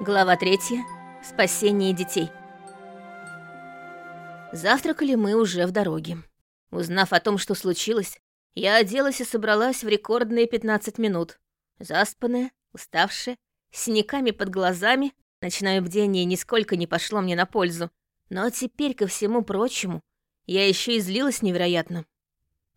Глава третья. Спасение детей. Завтракали мы уже в дороге. Узнав о том, что случилось, я оделась и собралась в рекордные 15 минут. Заспанная, уставшая, с синяками под глазами, ночное бдение нисколько не пошло мне на пользу. Но теперь, ко всему прочему, я еще и злилась невероятно.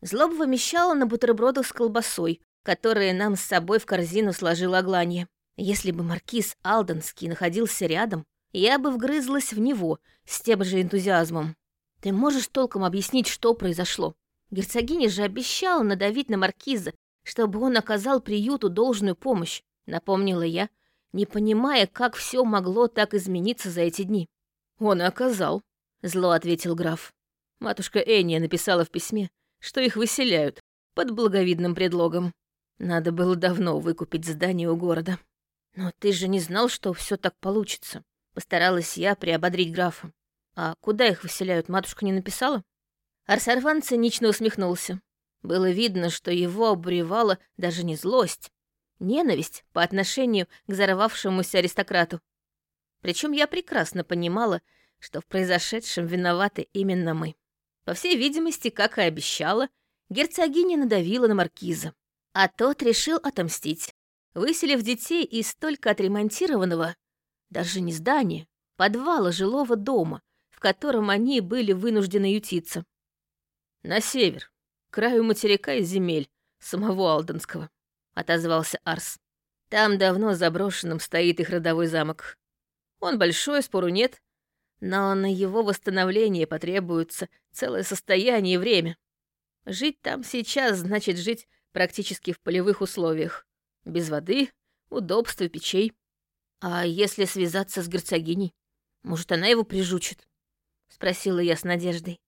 Злоба вымещала на бутербродах с колбасой, которые нам с собой в корзину сложила Агланья. Если бы маркиз Алденский находился рядом, я бы вгрызлась в него с тем же энтузиазмом. Ты можешь толком объяснить, что произошло? Герцогиня же обещала надавить на маркиза, чтобы он оказал приюту должную помощь, напомнила я, не понимая, как все могло так измениться за эти дни. Он оказал, зло ответил граф. Матушка Энния написала в письме, что их выселяют под благовидным предлогом. Надо было давно выкупить здание у города. «Но ты же не знал, что все так получится», — постаралась я приободрить графа. «А куда их выселяют, матушка не написала?» Арсарван цинично усмехнулся. Было видно, что его обуревала даже не злость, ненависть по отношению к взорвавшемуся аристократу. Причем я прекрасно понимала, что в произошедшем виноваты именно мы. По всей видимости, как и обещала, герцогиня надавила на маркиза, а тот решил отомстить выселив детей из только отремонтированного, даже не здания, подвала жилого дома, в котором они были вынуждены ютиться. «На север, краю материка и земель, самого Алденского», — отозвался Арс. «Там давно заброшенным стоит их родовой замок. Он большой, спору нет, но на его восстановление потребуется целое состояние и время. Жить там сейчас значит жить практически в полевых условиях. Без воды, удобства печей. А если связаться с герцогиней? Может, она его прижучит? Спросила я с надеждой.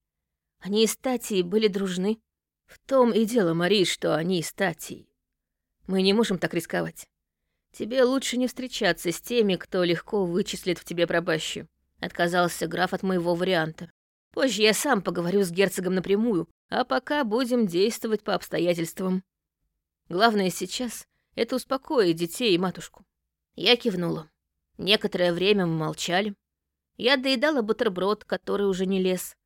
Они и статии были дружны. В том и дело, Мари, что они и статии. Мы не можем так рисковать. Тебе лучше не встречаться с теми, кто легко вычислит в тебе пробащу. Отказался граф от моего варианта. Позже я сам поговорю с герцогом напрямую, а пока будем действовать по обстоятельствам. Главное сейчас это успокоит детей и матушку. Я кивнула. Некоторое время мы молчали. Я доедала бутерброд, который уже не лез.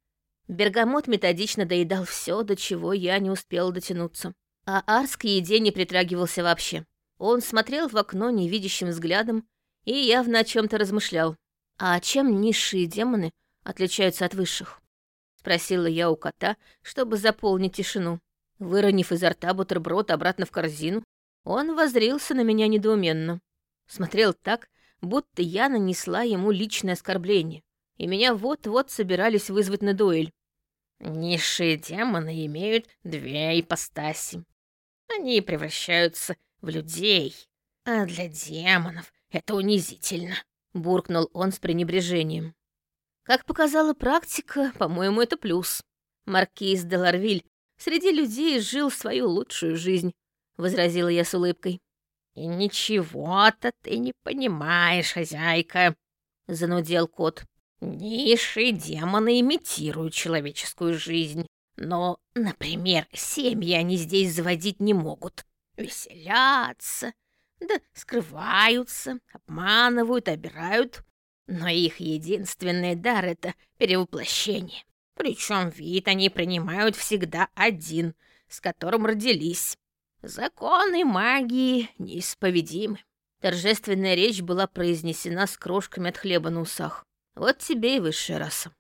Бергамот методично доедал все, до чего я не успела дотянуться. А Арс к еде не притрагивался вообще. Он смотрел в окно невидящим взглядом и явно о чем то размышлял. «А чем низшие демоны отличаются от высших?» — спросила я у кота, чтобы заполнить тишину. Выронив изо рта бутерброд обратно в корзину, он возрился на меня недоуменно. Смотрел так, будто я нанесла ему личное оскорбление, и меня вот-вот собирались вызвать на дуэль. Низшие демоны имеют две ипостаси. Они превращаются в людей, а для демонов это унизительно», — буркнул он с пренебрежением. Как показала практика, по-моему, это плюс. Маркиз де Ларвиль среди людей жил свою лучшую жизнь, возразила я с улыбкой. «И ничего-то ты не понимаешь, хозяйка», — занудел кот. «Низшие демоны имитируют человеческую жизнь. Но, например, семьи они здесь заводить не могут. Веселятся, да скрываются, обманывают, обирают. Но их единственный дар — это перевоплощение. Причем вид они принимают всегда один, с которым родились. Законы магии неисповедимы. Торжественная речь была произнесена с крошками от хлеба на усах. Вот тебе и высшая раса.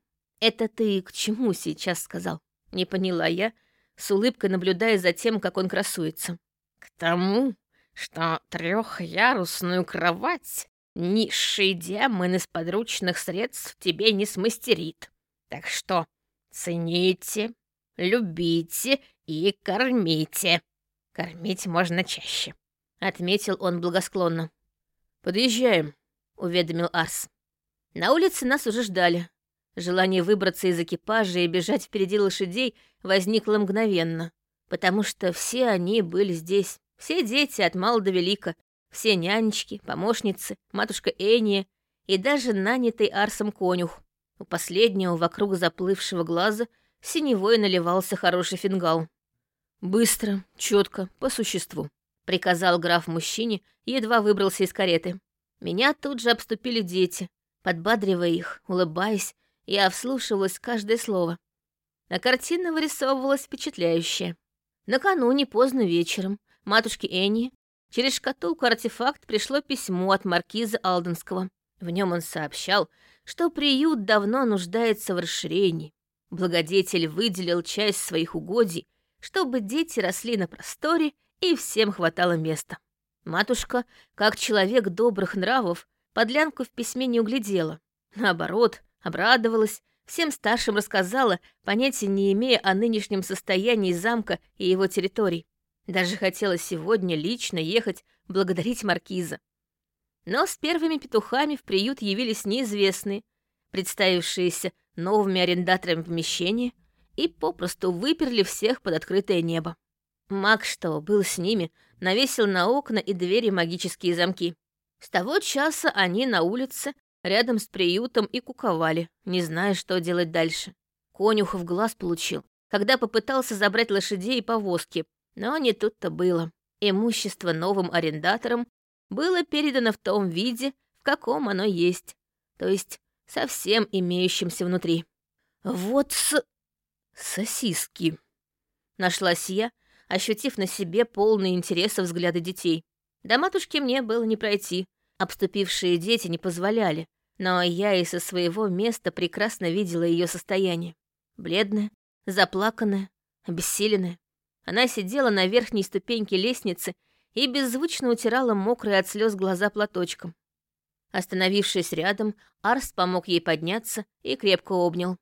Это ты к чему сейчас сказал? Не поняла я, с улыбкой наблюдая за тем, как он красуется. К тому, что трехярусную кровать низший демон из подручных средств тебе не смастерит. Так что цените, любите и кормите. Кормить можно чаще», — отметил он благосклонно. «Подъезжаем», — уведомил Арс. На улице нас уже ждали. Желание выбраться из экипажа и бежать впереди лошадей возникло мгновенно, потому что все они были здесь. Все дети от мала до велика, все нянечки, помощницы, матушка Эния и даже нанятый Арсом конюх. У последнего вокруг заплывшего глаза синевой наливался хороший фингал. «Быстро, четко, по существу», — приказал граф мужчине, едва выбрался из кареты. Меня тут же обступили дети, подбадривая их, улыбаясь, я вслушивалась в каждое слово. А картина вырисовывалась впечатляющая. Накануне поздно вечером матушке Энни через шкатулку-артефакт пришло письмо от маркиза Алденского. В нем он сообщал, что приют давно нуждается в расширении. Благодетель выделил часть своих угодий, чтобы дети росли на просторе и всем хватало места. Матушка, как человек добрых нравов, подлянку в письме не углядела. Наоборот, обрадовалась, всем старшим рассказала, понятия не имея о нынешнем состоянии замка и его территорий. Даже хотела сегодня лично ехать благодарить маркиза. Но с первыми петухами в приют явились неизвестные, представившиеся новыми арендаторами помещения, и попросту выперли всех под открытое небо. Маг, что был с ними, навесил на окна и двери магические замки. С того часа они на улице, рядом с приютом, и куковали, не зная, что делать дальше. Конюх в глаз получил, когда попытался забрать лошадей и повозки, но не тут-то было. Имущество новым арендаторам было передано в том виде, в каком оно есть, то есть совсем имеющимся внутри. Вот с... сосиски. Нашлась я, ощутив на себе полный интереса взгляды детей. До матушки мне было не пройти, обступившие дети не позволяли, но я и со своего места прекрасно видела ее состояние. Бледная, заплаканная, обессиленная. Она сидела на верхней ступеньке лестницы и беззвучно утирала мокрые от слез глаза платочком. Остановившись рядом, Арс помог ей подняться и крепко обнял.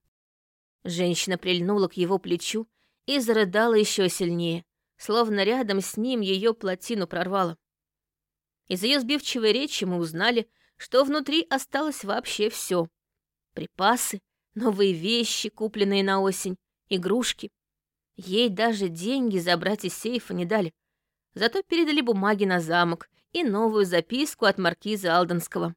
Женщина прильнула к его плечу и зарыдала еще сильнее, словно рядом с ним ее плотину прорвало. Из ее сбивчивой речи мы узнали, что внутри осталось вообще все: Припасы, новые вещи, купленные на осень, игрушки. Ей даже деньги забрать из сейфа не дали. Зато передали бумаги на замок и новую записку от маркиза Алденского.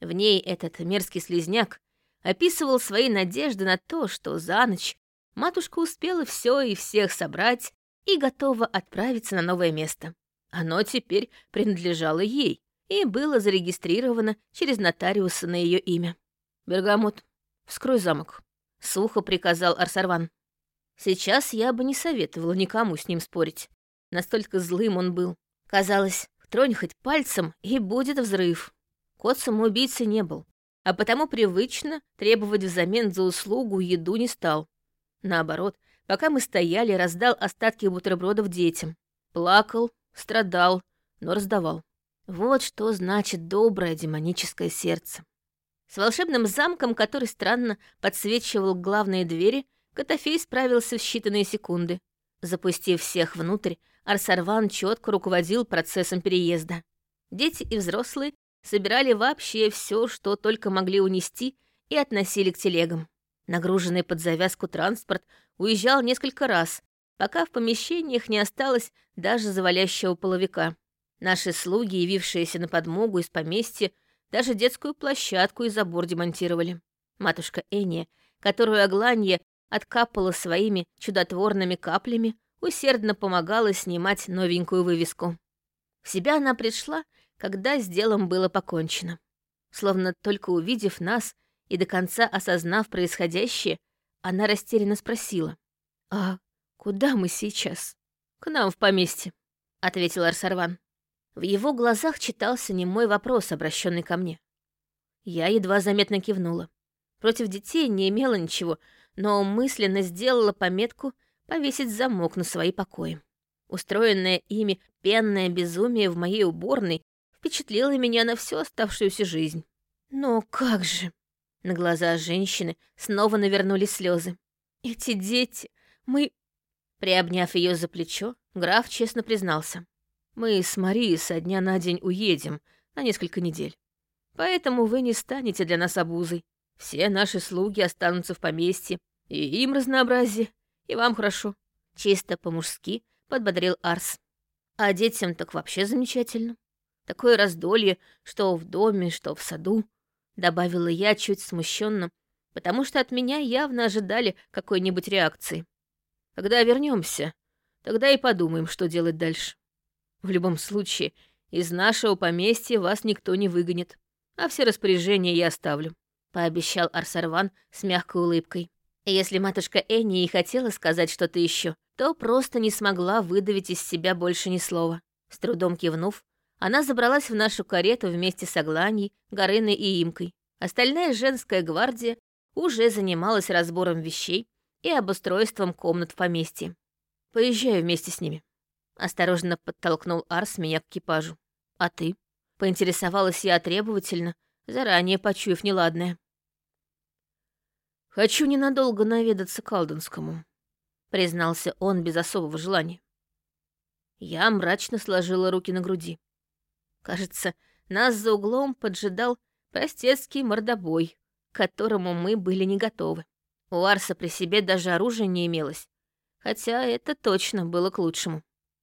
В ней этот мерзкий слезняк описывал свои надежды на то, что за ночь матушка успела все и всех собрать и готова отправиться на новое место. Оно теперь принадлежало ей и было зарегистрировано через нотариуса на ее имя. «Бергамот, вскрой замок», — сухо приказал Арсарван. Сейчас я бы не советовала никому с ним спорить. Настолько злым он был. Казалось, тронь хоть пальцем, и будет взрыв. Кот самоубийцы не был, а потому привычно требовать взамен за услугу еду не стал. Наоборот, Пока мы стояли, раздал остатки бутербродов детям. Плакал, страдал, но раздавал. Вот что значит доброе демоническое сердце. С волшебным замком, который странно подсвечивал главные двери, Котофей справился в считанные секунды. Запустив всех внутрь, Арсарван четко руководил процессом переезда. Дети и взрослые собирали вообще все, что только могли унести, и относили к телегам. Нагруженный под завязку транспорт уезжал несколько раз, пока в помещениях не осталось даже завалящего половика. Наши слуги, явившиеся на подмогу из поместья, даже детскую площадку и забор демонтировали. Матушка Эния, которую Агланья откапала своими чудотворными каплями, усердно помогала снимать новенькую вывеску. В себя она пришла, когда с делом было покончено. Словно только увидев нас, и до конца осознав происходящее, она растерянно спросила. «А куда мы сейчас?» «К нам в поместье», — ответил Арсарван. В его глазах читался немой вопрос, обращенный ко мне. Я едва заметно кивнула. Против детей не имела ничего, но мысленно сделала пометку повесить замок на свои покои. Устроенное ими пенное безумие в моей уборной впечатлило меня на всю оставшуюся жизнь. Но как же? На глаза женщины снова навернулись слезы. «Эти дети! Мы...» Приобняв ее за плечо, граф честно признался. «Мы с Марией со дня на день уедем на несколько недель. Поэтому вы не станете для нас обузой. Все наши слуги останутся в поместье. И им разнообразие, и вам хорошо». Чисто по-мужски подбодрил Арс. А детям так вообще замечательно. Такое раздолье, что в доме, что в саду добавила я чуть смущенно, потому что от меня явно ожидали какой-нибудь реакции. Когда вернемся, тогда и подумаем, что делать дальше. В любом случае, Из нашего поместья вас никто не выгонит, а все распоряжения я оставлю», — пообещал Арсарван с мягкой улыбкой. Если матушка Энни и хотела сказать что-то еще, то просто не смогла выдавить из себя больше ни слова. С трудом кивнув, она забралась в нашу карету вместе с Агланьей, Горыной и Имкой. Остальная женская гвардия уже занималась разбором вещей и обустройством комнат в поместье. «Поезжаю вместе с ними», — осторожно подтолкнул Арс меня к экипажу. «А ты?» — поинтересовалась я требовательно, заранее почуяв неладное. «Хочу ненадолго наведаться к Алденскому», — признался он без особого желания. Я мрачно сложила руки на груди. Кажется, нас за углом поджидал простецкий мордобой, к которому мы были не готовы. У Арса при себе даже оружия не имелось, хотя это точно было к лучшему.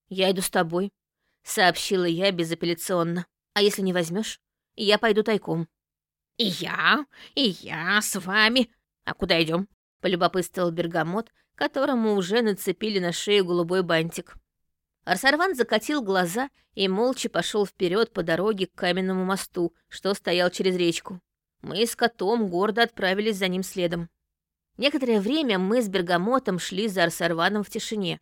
«Я иду с тобой», — сообщила я безапелляционно. «А если не возьмешь, я пойду тайком». «И я, и я с вами. А куда идем? полюбопытствовал Бергамот, которому уже нацепили на шею голубой бантик. Арсарван закатил глаза и молча пошел вперед по дороге к каменному мосту, что стоял через речку. Мы с котом гордо отправились за ним следом. Некоторое время мы с Бергамотом шли за Арсарваном в тишине,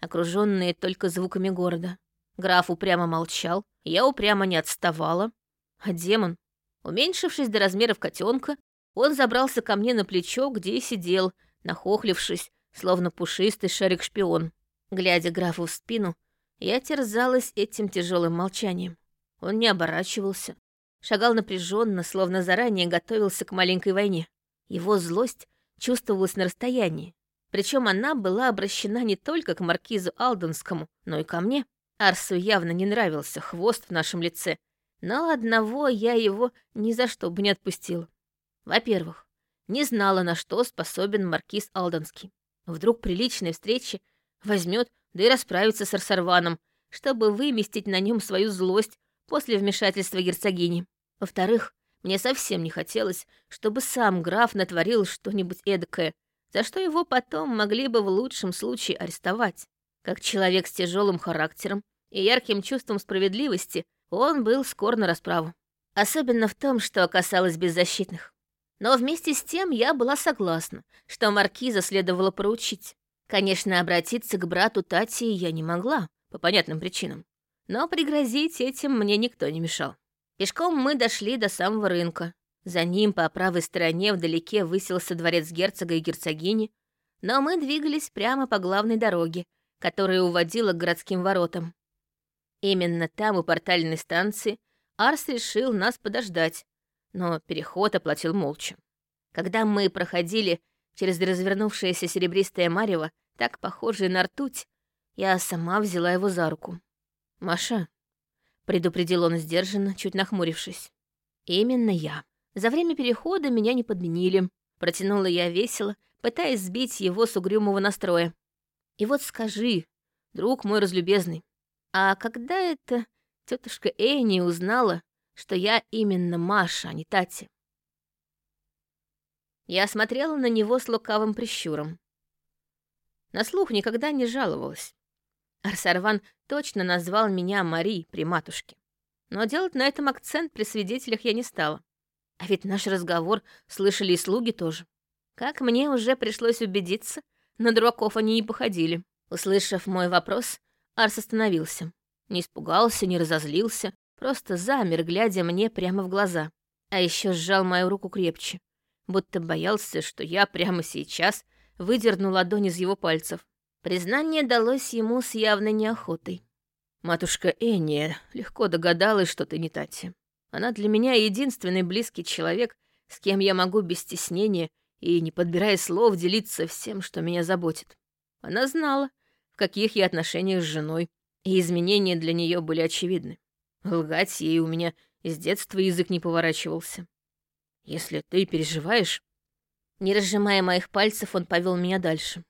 окруженные только звуками города. Граф упрямо молчал, я упрямо не отставала, а демон, уменьшившись до размеров котенка, он забрался ко мне на плечо, где и сидел, нахохлившись, словно пушистый шарик-шпион. Глядя графу в спину, я терзалась этим тяжелым молчанием. Он не оборачивался, шагал напряженно, словно заранее готовился к маленькой войне. Его злость чувствовалась на расстоянии. Причем она была обращена не только к маркизу Алденскому, но и ко мне. Арсу явно не нравился хвост в нашем лице, но одного я его ни за что бы не отпустила. Во-первых, не знала, на что способен маркиз Алденский. Вдруг при личной встрече возьмет да и расправиться с Арсарваном, чтобы выместить на нем свою злость после вмешательства герцогини. Во-вторых, мне совсем не хотелось, чтобы сам граф натворил что-нибудь эдакое, за что его потом могли бы в лучшем случае арестовать. Как человек с тяжелым характером и ярким чувством справедливости, он был скор на расправу. Особенно в том, что касалось беззащитных. Но вместе с тем я была согласна, что маркиза следовало проучить. Конечно, обратиться к брату Тати я не могла, по понятным причинам. Но пригрозить этим мне никто не мешал. Пешком мы дошли до самого рынка. За ним по правой стороне вдалеке высился дворец герцога и герцогини, но мы двигались прямо по главной дороге, которая уводила к городским воротам. Именно там, у портальной станции, Арс решил нас подождать, но переход оплатил молча. Когда мы проходили через развернувшееся серебристое марево, так похожее на ртуть, я сама взяла его за руку. «Маша», — предупредил он сдержанно, чуть нахмурившись. «Именно я. За время перехода меня не подменили», — протянула я весело, пытаясь сбить его с угрюмого настроя. «И вот скажи, друг мой разлюбезный, а когда это тетушка Энни узнала, что я именно Маша, а не Тати?» Я смотрела на него с лукавым прищуром. На слух никогда не жаловалась. Арсарван точно назвал меня Мари при матушке. Но делать на этом акцент при свидетелях я не стала. А ведь наш разговор слышали и слуги тоже. Как мне уже пришлось убедиться, на дураков они не походили. Услышав мой вопрос, Арс остановился. Не испугался, не разозлился, просто замер, глядя мне прямо в глаза. А еще сжал мою руку крепче будто боялся, что я прямо сейчас выдерну ладонь из его пальцев. Признание далось ему с явной неохотой. «Матушка Энни легко догадалась, что ты не Тати. Она для меня единственный близкий человек, с кем я могу без стеснения и, не подбирая слов, делиться всем, что меня заботит. Она знала, в каких я отношениях с женой, и изменения для нее были очевидны. Лгать ей у меня с детства язык не поворачивался. Если ты переживаешь...» Не разжимая моих пальцев, он повел меня дальше.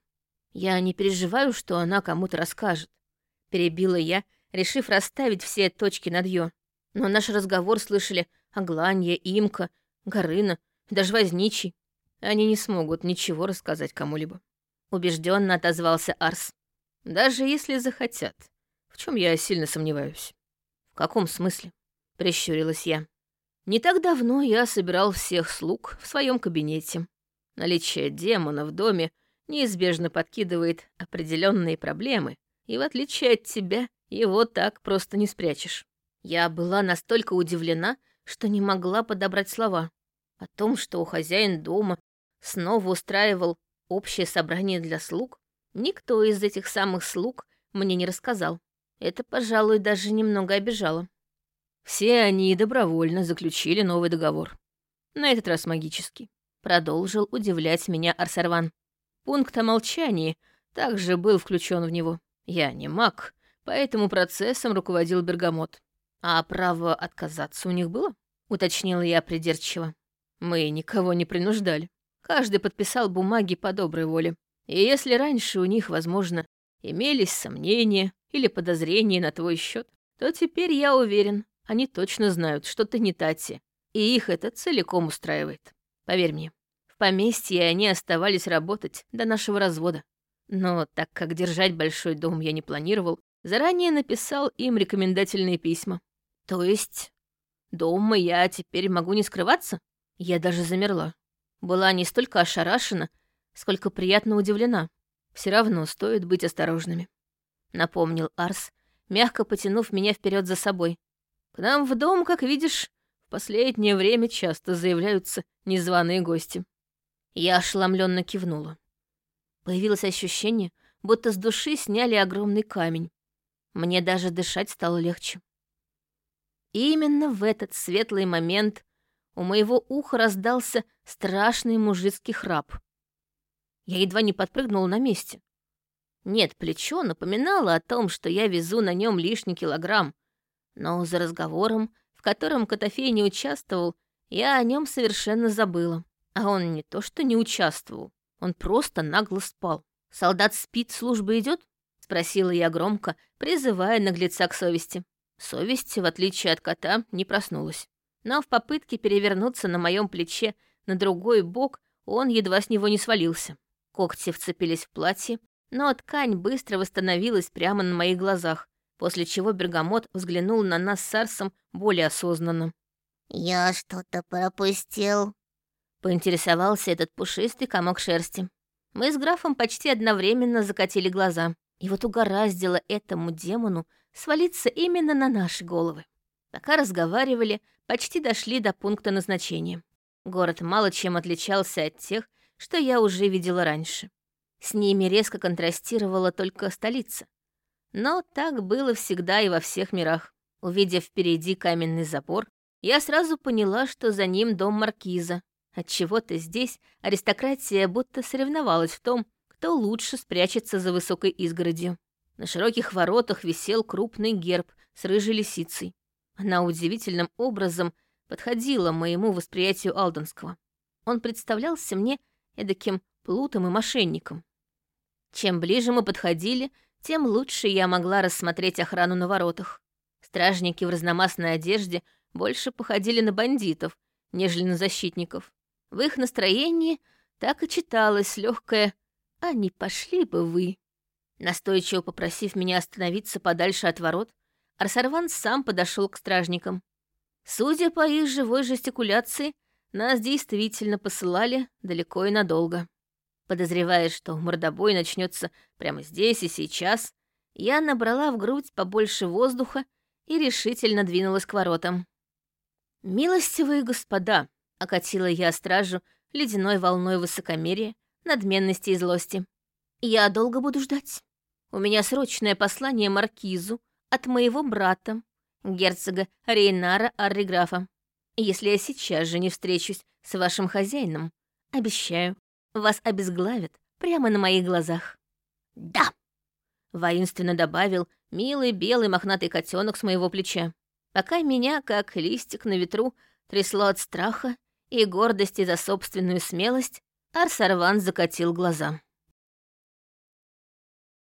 «Я не переживаю, что она кому-то расскажет», — перебила я, решив расставить все точки над «ё». Но наш разговор слышали Агланья, Имка, Горына, даже Возничий. Они не смогут ничего рассказать кому-либо. Убежденно отозвался Арс. Даже если захотят, в чем я сильно сомневаюсь. В каком смысле?» — прищурилась я. «Не так давно я собирал всех слуг в своем кабинете. Наличие демона в доме неизбежно подкидывает определенные проблемы, и в отличие от тебя, его так просто не спрячешь. Я была настолько удивлена, что не могла подобрать слова. О том, что у хозяин дома снова устраивал общее собрание для слуг, никто из этих самых слуг мне не рассказал. Это, пожалуй, даже немного обижало. Все они добровольно заключили новый договор. На этот раз магический. Продолжил удивлять меня Арсарван. Пункт о молчании также был включен в него. Я не маг, поэтому процессом руководил Бергамот. А право отказаться у них было? Уточнила я придирчиво. Мы никого не принуждали. Каждый подписал бумаги по доброй воле. И если раньше у них, возможно, имелись сомнения или подозрения на твой счет, то теперь я уверен, они точно знают, что ты не Тати, и их это целиком устраивает. Поверь мне, в поместье они оставались работать до нашего развода. Но так как держать большой дом я не планировал, заранее написал им рекомендательные письма. То есть дома я теперь могу не скрываться? Я даже замерла. Была не столько ошарашена, сколько приятно удивлена. Все равно стоит быть осторожными. Напомнил Арс, мягко потянув меня вперед за собой. К нам в дом, как видишь, в последнее время часто заявляются незваные гости. Я ошеломленно кивнула. Появилось ощущение, будто с души сняли огромный камень. Мне даже дышать стало легче. И именно в этот светлый момент у моего уха раздался страшный мужицкий храп. Я едва не подпрыгнула на месте. Нет, плечо напоминало о том, что я везу на нем лишний килограмм, но за разговором, в котором Котофей не участвовал, я о нем совершенно забыла. А он не то что не участвовал, он просто нагло спал. «Солдат спит, служба идет? спросила я громко, призывая наглеца к совести. Совесть, в отличие от кота, не проснулась. Но в попытке перевернуться на моем плече на другой бок он едва с него не свалился. Когти вцепились в платье, но ткань быстро восстановилась прямо на моих глазах, после чего Бергамот взглянул на нас с Арсом более осознанно. «Я что-то пропустил», — поинтересовался этот пушистый комок шерсти. Мы с графом почти одновременно закатили глаза. И вот угораздило этому демону свалиться именно на наши головы. Пока разговаривали, почти дошли до пункта назначения. Город мало чем отличался от тех, что я уже видела раньше. С ними резко контрастировала только столица. Но так было всегда и во всех мирах. Увидев впереди каменный забор, я сразу поняла, что за ним дом маркиза. Отчего-то здесь аристократия будто соревновалась в том, кто лучше спрячется за высокой изгородью. На широких воротах висел крупный герб с рыжей лисицей. Она удивительным образом подходила моему восприятию Алдонского. Он представлялся мне эдаким плутом и мошенником. Чем ближе мы подходили, тем лучше я могла рассмотреть охрану на воротах. Стражники в разномастной одежде больше походили на бандитов, нежели на защитников. В их настроении так и читалось легкое «А не пошли бы вы?» Настойчиво попросив меня остановиться подальше от ворот, Арсарван сам подошел к стражникам. Судя по их живой жестикуляции, нас действительно посылали далеко и надолго. Подозревая, что мордобой начнется прямо здесь и сейчас, я набрала в грудь побольше воздуха и решительно двинулась к воротам. «Милостивые господа!» — окатила я стражу ледяной волной высокомерия, надменности и злости. «Я долго буду ждать. У меня срочное послание Маркизу от моего брата, герцога Рейнара Арриграфа. Если я сейчас же не встречусь с вашим хозяином, обещаю, вас обезглавят прямо на моих глазах». «Да!» — воинственно добавил милый белый мохнатый котенок с моего плеча. Пока меня, как листик на ветру, трясло от страха и гордости за собственную смелость, Арсарван закатил глаза.